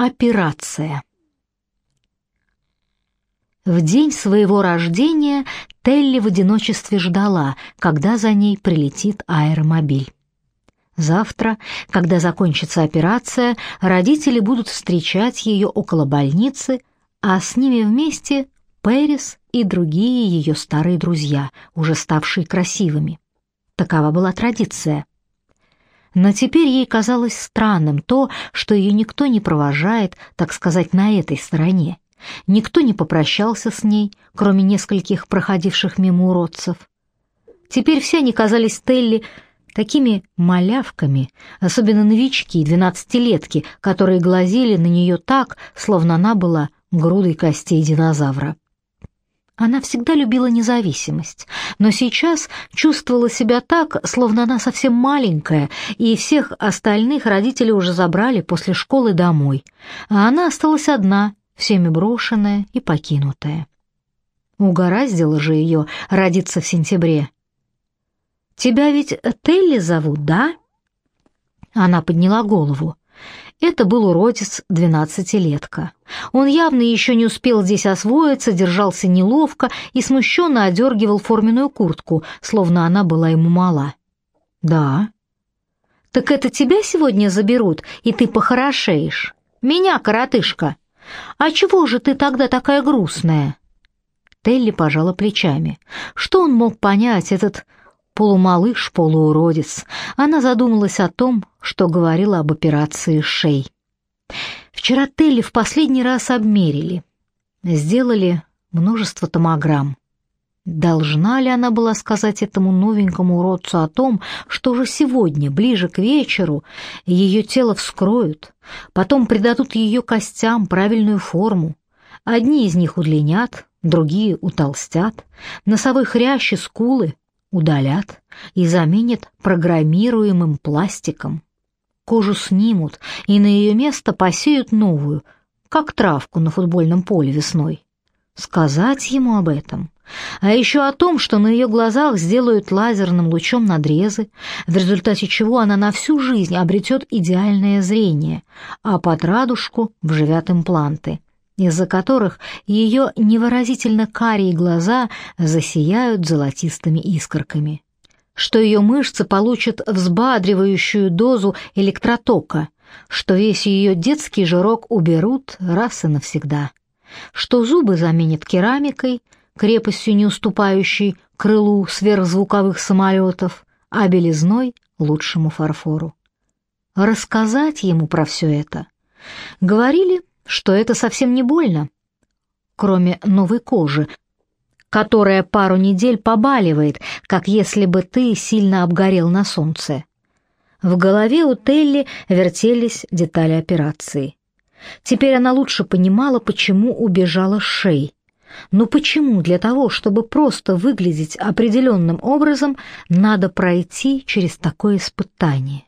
Операция. В день своего рождения Телли в одиночестве ждала, когда за ней прилетит аэромобиль. Завтра, когда закончится операция, родители будут встречать ее около больницы, а с ними вместе Пэрис и другие ее старые друзья, уже ставшие красивыми. Такова была традиция. Но теперь ей казалось странным то, что ее никто не провожает, так сказать, на этой стороне. Никто не попрощался с ней, кроме нескольких проходивших мимо уродцев. Теперь все они казались Телли такими малявками, особенно новички, двенадцатилетки, которые глазели на нее так, словно она была грудой костей динозавра. Она всегда любила независимость, но сейчас чувствовала себя так, словно она совсем маленькая, и всех остальных родители уже забрали после школы домой, а она осталась одна, всеми брошенная и покинутая. Угораздило же ее родиться в сентябре. «Тебя ведь Телли зовут, да?» Она подняла голову. Это был уродец двенадцатилетка. Он явно еще не успел здесь освоиться, держался неловко и смущенно одергивал форменную куртку, словно она была ему мала. «Да». «Так это тебя сегодня заберут, и ты похорошеешь? Меня, коротышка. А чего же ты тогда такая грустная?» Телли пожала плечами. Что он мог понять, этот полумалыш, полууродец. Она задумалась о том, что говорила об операции шей. Вчера Телли в последний раз обмерили. Сделали множество томограмм. Должна ли она была сказать этому новенькому уродцу о том, что уже сегодня, ближе к вечеру, ее тело вскроют, потом придадут ее костям правильную форму, одни из них удлинят, другие утолстят, носовой хрящ и скулы удалят и заменят программируемым пластиком. Кожу снимут и на ее место посеют новую, как травку на футбольном поле весной. Сказать ему об этом, а еще о том, что на ее глазах сделают лазерным лучом надрезы, в результате чего она на всю жизнь обретет идеальное зрение, а под радужку вживят импланты из-за которых ее невыразительно карие глаза засияют золотистыми искорками, что ее мышцы получат взбадривающую дозу электротока, что весь ее детский жирок уберут раз и навсегда, что зубы заменят керамикой, крепостью не уступающей крылу сверхзвуковых самолетов, а белизной — лучшему фарфору. Рассказать ему про все это. Говорили, что это совсем не больно, кроме новой кожи, которая пару недель побаливает, как если бы ты сильно обгорел на солнце. В голове у Телли вертелись детали операции. Теперь она лучше понимала, почему убежала Шей. Но почему для того, чтобы просто выглядеть определенным образом, надо пройти через такое испытание?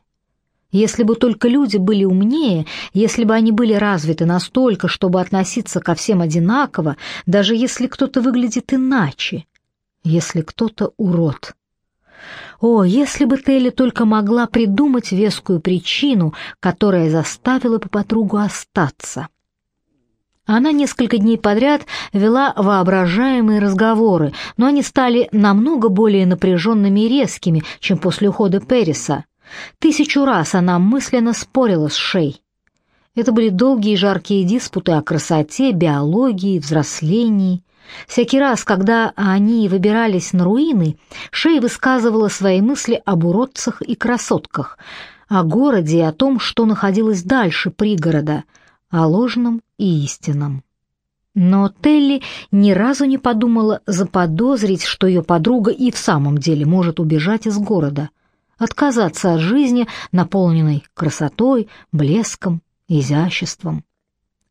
Если бы только люди были умнее, если бы они были развиты настолько, чтобы относиться ко всем одинаково, даже если кто-то выглядит иначе, если кто-то урод. О, если бы Телли только могла придумать вескую причину, которая заставила бы подругу остаться. Она несколько дней подряд вела воображаемые разговоры, но они стали намного более напряженными и резкими, чем после ухода Периса. Тысячу раз она мысленно спорила с Шей. Это были долгие жаркие диспуты о красоте, биологии, взрослении. Всякий раз, когда они выбирались на руины, Шей высказывала свои мысли об уродцах и красотках, о городе и о том, что находилось дальше пригорода, о ложном и истинном. Но Телли ни разу не подумала заподозрить, что ее подруга и в самом деле может убежать из города — отказаться от жизни, наполненной красотой, блеском, изяществом.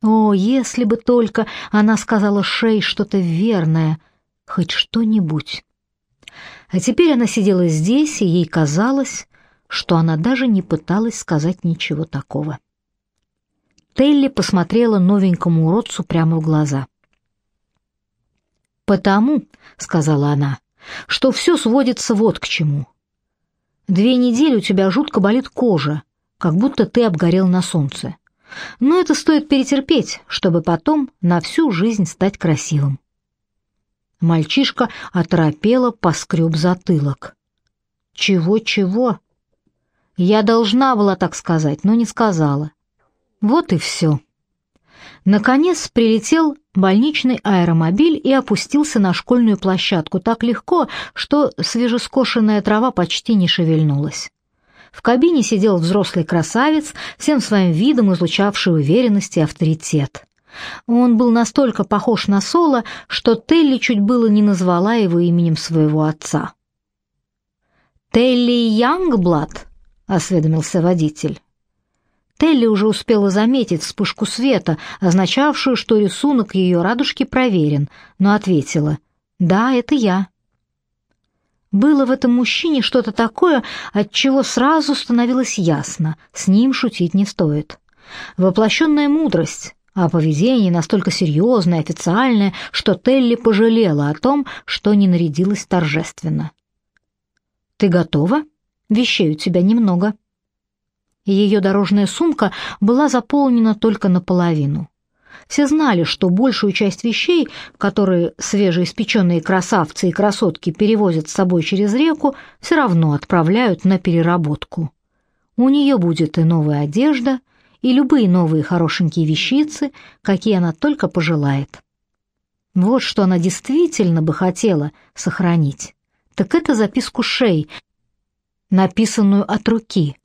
О, если бы только она сказала Шей что-то верное, хоть что-нибудь. А теперь она сидела здесь, и ей казалось, что она даже не пыталась сказать ничего такого. Телли посмотрела новенькому уродцу прямо в глаза. «Потому», — сказала она, — «что все сводится вот к чему. Две недели у тебя жутко болит кожа, как будто ты обгорел на солнце. Но это стоит перетерпеть, чтобы потом на всю жизнь стать красивым. Мальчишка оторопело поскреб затылок. Чего-чего? Я должна была так сказать, но не сказала. Вот и все. Наконец прилетел больничный аэромобиль и опустился на школьную площадку так легко, что свежескошенная трава почти не шевельнулась. В кабине сидел взрослый красавец, всем своим видом излучавший уверенность и авторитет. Он был настолько похож на Соло, что Телли чуть было не назвала его именем своего отца. «Телли Янгблад?» — осведомился водитель. Телли уже успела заметить вспышку света, означавшую, что рисунок ее радужки проверен, но ответила «Да, это я». Было в этом мужчине что-то такое, от чего сразу становилось ясно, с ним шутить не стоит. Воплощенная мудрость, а поведение настолько серьезное, официальное, что Телли пожалела о том, что не нарядилась торжественно. «Ты готова? Вещей у тебя немного». Ее дорожная сумка была заполнена только наполовину. Все знали, что большую часть вещей, которые свежеиспеченные красавцы и красотки перевозят с собой через реку, все равно отправляют на переработку. У нее будет и новая одежда, и любые новые хорошенькие вещицы, какие она только пожелает. Вот что она действительно бы хотела сохранить так это записку Шей, написанную от руки.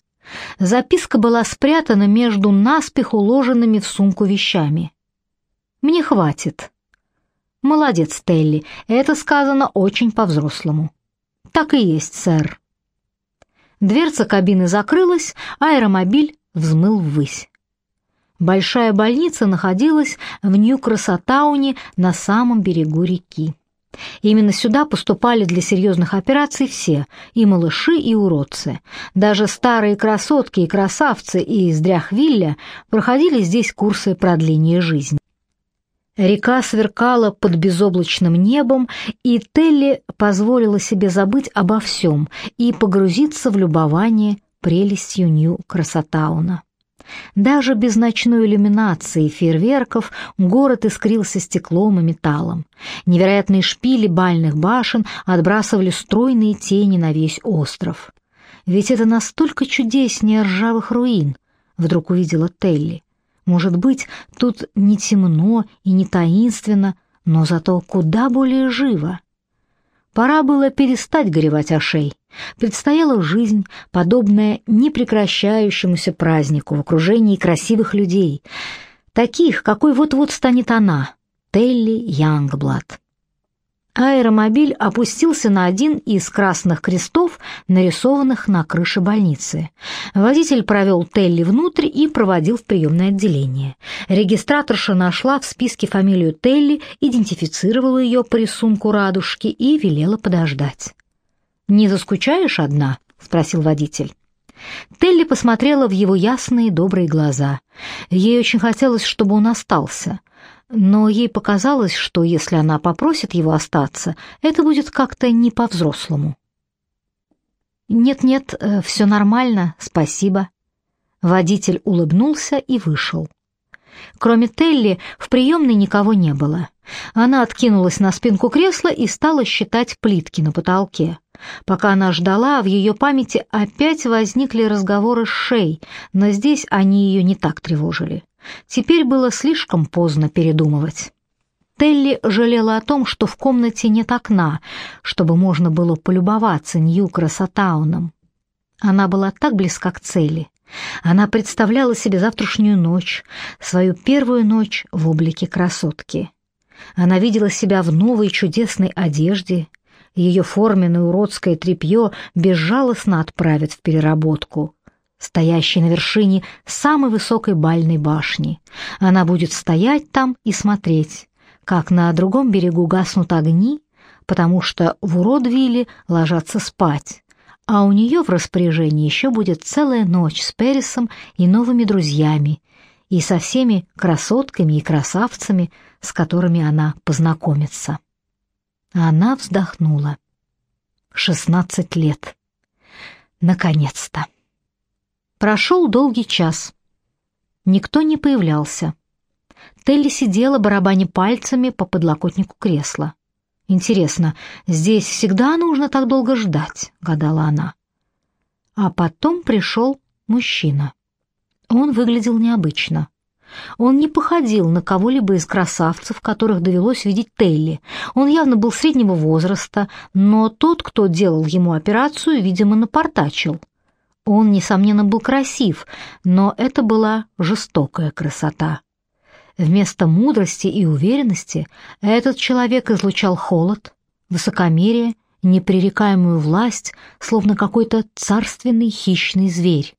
Записка была спрятана между наспех уложенными в сумку вещами. «Мне хватит». «Молодец, Телли, это сказано очень по-взрослому». «Так и есть, сэр». Дверца кабины закрылась, аэромобиль взмыл ввысь. Большая больница находилась в Нью-Красотауне на самом берегу реки. Именно сюда поступали для серьезных операций все, и малыши, и уродцы. Даже старые красотки и красавцы из Дряхвилля проходили здесь курсы продления жизни. Река сверкала под безоблачным небом, и Телли позволила себе забыть обо всем и погрузиться в любование прелестью Нью-Красотауна. Даже без ночной иллюминации и фейерверков город искрился стеклом и металлом. Невероятные шпили бальных башен отбрасывали стройные тени на весь остров. Ведь это настолько чудеснее ржавых руин, вдруг увидела Телли. Может быть, тут не темно и не таинственно, но зато куда более живо. Пора было перестать горевать о шей. Предстояла жизнь, подобная непрекращающемуся празднику в окружении красивых людей, таких, какой вот-вот станет она, Телли Янгблад. Аэромобиль опустился на один из красных крестов, нарисованных на крыше больницы. Водитель провел Телли внутрь и проводил в приемное отделение. Регистраторша нашла в списке фамилию Телли, идентифицировала ее по рисунку радужки и велела подождать. «Не заскучаешь одна?» — спросил водитель. Телли посмотрела в его ясные добрые глаза. Ей очень хотелось, чтобы он остался — но ей показалось, что если она попросит его остаться, это будет как-то не по-взрослому. «Нет-нет, э, все нормально, спасибо». Водитель улыбнулся и вышел. Кроме Телли, в приемной никого не было. Она откинулась на спинку кресла и стала считать плитки на потолке. Пока она ждала, в ее памяти опять возникли разговоры с Шей, но здесь они ее не так тревожили. Теперь было слишком поздно передумывать. Телли жалела о том, что в комнате нет окна, чтобы можно было полюбоваться Нью-Красотауном. Она была так близка к цели. Она представляла себе завтрашнюю ночь, свою первую ночь в облике красотки. Она видела себя в новой чудесной одежде, ее форменное уродское тряпье безжалостно отправят в переработку стоящей на вершине самой высокой бальной башни. Она будет стоять там и смотреть, как на другом берегу гаснут огни, потому что в Уродвилле ложатся спать, а у нее в распоряжении еще будет целая ночь с Пересом и новыми друзьями, и со всеми красотками и красавцами, с которыми она познакомится. Она вздохнула. Шестнадцать лет. Наконец-то. Прошел долгий час. Никто не появлялся. Телли сидела, барабаня пальцами по подлокотнику кресла. «Интересно, здесь всегда нужно так долго ждать?» — гадала она. А потом пришел мужчина. Он выглядел необычно. Он не походил на кого-либо из красавцев, которых довелось видеть Телли. Он явно был среднего возраста, но тот, кто делал ему операцию, видимо, напортачил. Он, несомненно, был красив, но это была жестокая красота. Вместо мудрости и уверенности этот человек излучал холод, высокомерие, непререкаемую власть, словно какой-то царственный хищный зверь.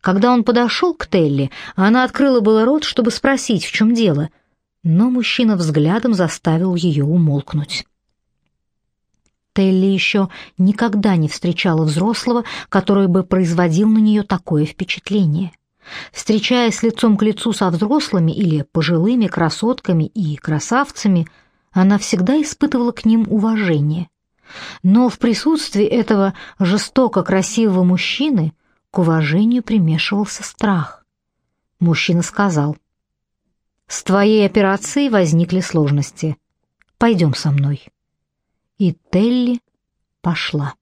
Когда он подошел к Телли, она открыла было рот, чтобы спросить, в чем дело, но мужчина взглядом заставил ее умолкнуть. Телли еще никогда не встречала взрослого, который бы производил на нее такое впечатление. Встречаясь лицом к лицу со взрослыми или пожилыми красотками и красавцами, она всегда испытывала к ним уважение. Но в присутствии этого жестоко красивого мужчины – к уважению примешивался страх. Мужчина сказал, «С твоей операцией возникли сложности. Пойдем со мной». И Телли пошла.